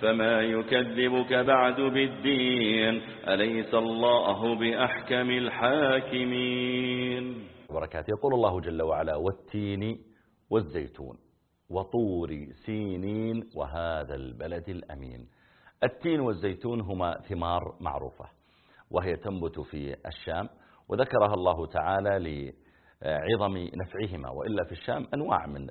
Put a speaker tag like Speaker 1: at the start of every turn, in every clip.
Speaker 1: فما يكذبك بعد بالدين. أليس الله بأحكم الحاكمين؟
Speaker 2: وبركاته. يقول الله جل وعلا والتين والزيتون وطور سينين وهذا البلد الأمين. التين والزيتون هما ثمار معروفة وهي تنبت في الشام وذكرها الله تعالى لعظم نفعهما وإلا في الشام أنواع من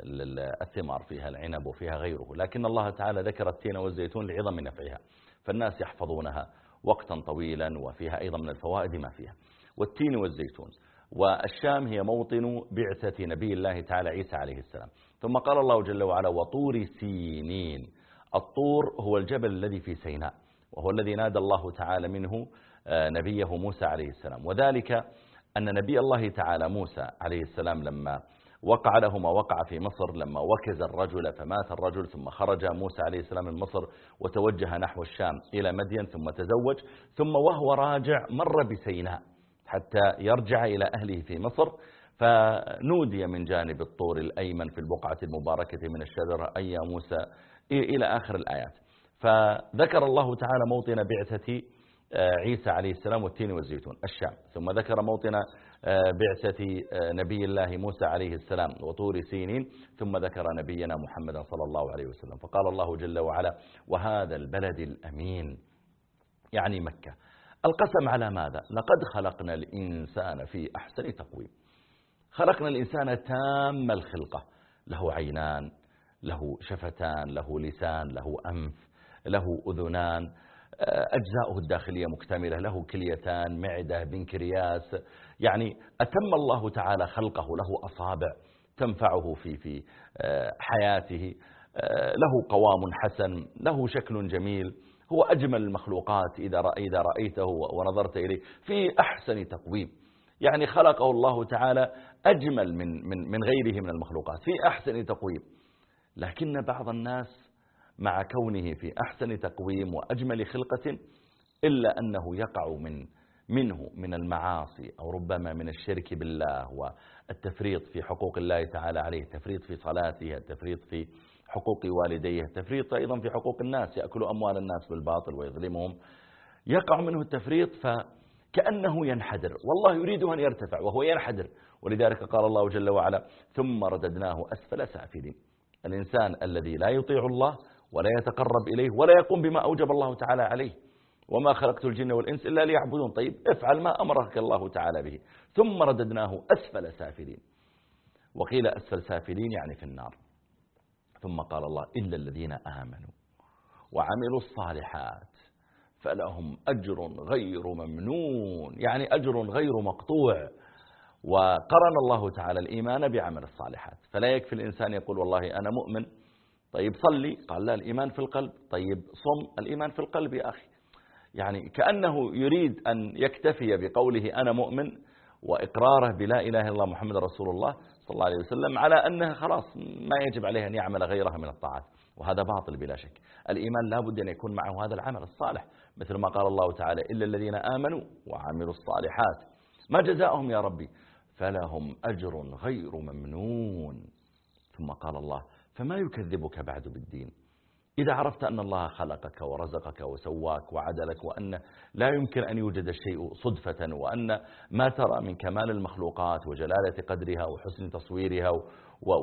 Speaker 2: الثمار فيها العنب وفيها غيره لكن الله تعالى ذكر التين والزيتون لعظم نفعها فالناس يحفظونها وقتا طويلا وفيها أيضا من الفوائد ما فيها. والتين والزيتون والشام هي موطن بعثة نبي الله تعالى عيسى عليه السلام. ثم قال الله جل وعلا وطور سينين الطور هو الجبل الذي في سيناء وهو الذي نادى الله تعالى منه نبيه موسى عليه السلام. وذلك أن نبي الله تعالى موسى عليه السلام لما وقع له ما وقع في مصر لما وكز الرجل فمات الرجل ثم خرج موسى عليه السلام من مصر وتوجه نحو الشام إلى مدين ثم تزوج ثم وهو راجع مر بسيناء حتى يرجع إلى أهله في مصر. فنودي من جانب الطور الأيمن في البقعة المباركة من الشجرة أي موسى؟ إلى آخر الآيات. فذكر الله تعالى موطن بعثة عيسى عليه السلام والتين والزيتون الشام. ثم ذكر موطن بعثة نبي الله موسى عليه السلام وطور سينين. ثم ذكر نبينا محمد صلى الله عليه وسلم. فقال الله جل وعلا وهذا البلد الأمين. يعني مكة. القسم على ماذا؟ لقد خلقنا الإنسان في أحسن تقويم. خلقنا الإنسان تام الخلقة. له عينان له شفتان له لسان له أنف له أذنان أجزاؤه الداخلية مكتملة له كليتان معدة بنكرياس يعني أتم الله تعالى خلقه له أصابع تنفعه في في حياته. له قوام حسن له شكل جميل. هو أجمل المخلوقات إذا إذا رأيته ونظرت إليه. في أحسن تقويم. يعني خلقه الله تعالى أجمل من من من غيره من المخلوقات. في أحسن تقويم. لكن بعض الناس مع كونه في أحسن تقويم وأجمل خلقة إلا أنه يقع من منه من المعاصي أو ربما من الشرك بالله والتفريط في حقوق الله تعالى عليه التفريط في صلاته التفريط في حقوق والديه التفريط أيضا في حقوق الناس يأكل أموال الناس بالباطل ويظلمهم. يقع منه التفريط فكأنه ينحدر والله يريد أن يرتفع وهو ينحدر. ولذلك قال الله جل وعلا ثم رددناه أسفل سافلين. الإنسان الذي لا يطيع الله ولا يتقرب إليه ولا يقوم بما أوجب الله تعالى عليه. وما خلقت الجن والإنس إلا ليعبدون. طيب افعل ما أمرك الله تعالى به. ثم رددناه أسفل سافلين. وقيل أسفل سافلين يعني في النار. ثم قال الله إلا الذين آمنوا وعملوا الصالحات فلهم أجر غير ممنون. يعني أجر غير مقطوع. وقرن الله تعالى الإيمان بعمل الصالحات. فلا يكفي الإنسان يقول والله أنا مؤمن طيب صلي. قال لا الإيمان في القلب. طيب صم الإيمان في القلب يا أخي. يعني كأنه يريد أن يكتفي بقوله أنا مؤمن وإقراره بلا إله إلا الله محمد رسول الله صلى الله عليه وسلم على أنها خلاص ما يجب عليه أن يعمل غيرها من الطاعات. وهذا باطل بلا شك. الإيمان لا بد أن يكون معه هذا العمل الصالح. مثل ما قال الله تعالى إلا الذين آمنوا وعملوا الصالحات ما جزاؤهم يا ربي؟ فلهم أجر غير ممنون. ثم قال الله فما يكذبك بعد بالدين. إذا عرفت أن الله خلقك ورزقك وسواك وعدلك وأن لا يمكن أن يوجد الشيء صدفة وأن ما ترى من كمال المخلوقات وجلالة قدرها وحسن تصويرها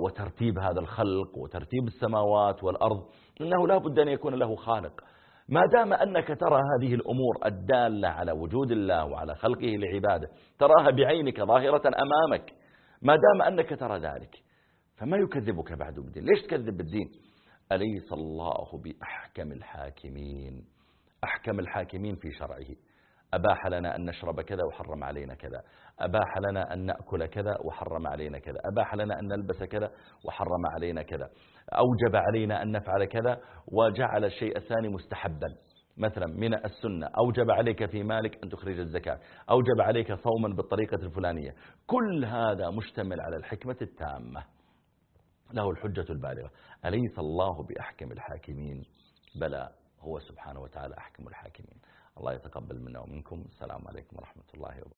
Speaker 2: وترتيب هذا الخلق وترتيب السماوات والأرض إنه لا بد أن يكون له خالق. ما دام أنك ترى هذه الأمور الدالة على وجود الله وعلى خلقه لعباده تراها بعينك ظاهرة أمامك ما دام أنك ترى ذلك فما يكذبك بعد بالدين. ليش تكذب بالدين؟ أليس الله بأحكم الحاكمين؟ أحكم الحاكمين في شرعه. أباح لنا أن نشرب كذا وحرم علينا كذا. أباح لنا أن نأكل كذا وحرم علينا كذا. أباح لنا أن نلبس كذا وحرم علينا كذا. أوجب علينا أن نفعل كذا وجعل الشيء الثاني مستحبا. مثلا من السنة أوجب عليك في مالك أن تخرج الزكاة. أوجب عليك صوما بالطريقة الفلانية. كل هذا مشتمل على الحكمة التامة. له الحجة البالغة. أليس الله بأحكم الحاكمين؟ بلى هو سبحانه وتعالى أحكم الحاكمين. الله يتقبل منا ومنكم. السلام عليكم ورحمة الله وبركاته.